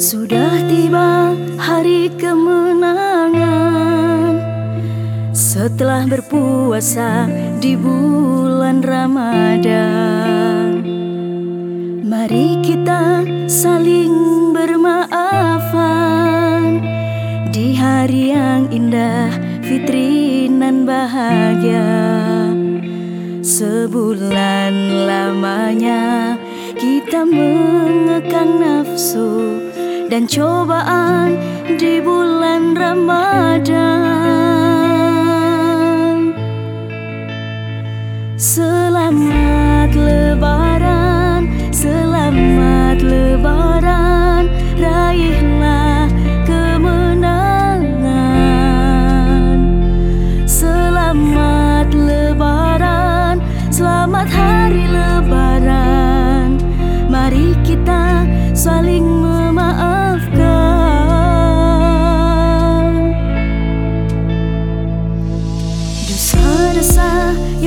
Sudah tiba hari kemenangan. Setelah berpuasa di bulan Ramadan Mari kita saling bermaafan. Di hari yang indah fitri nan bahagia. Sebulan lamanya kita mengekang nafsu dan cobaan di bulan Ramadan.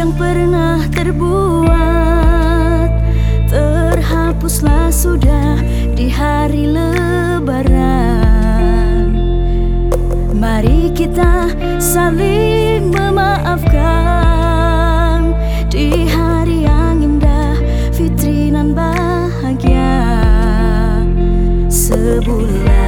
Yang pernah terbuat. Terhapuslah sudah di hari lebaran. Mari kita saling memaafkan. Di hari yang indah, fitri nan bahagia. Sebulan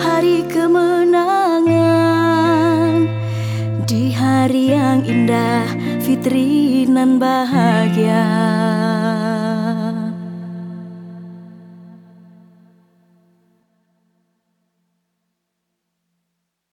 hari kemenangan. Di hari yang indah, fitri nan bahagia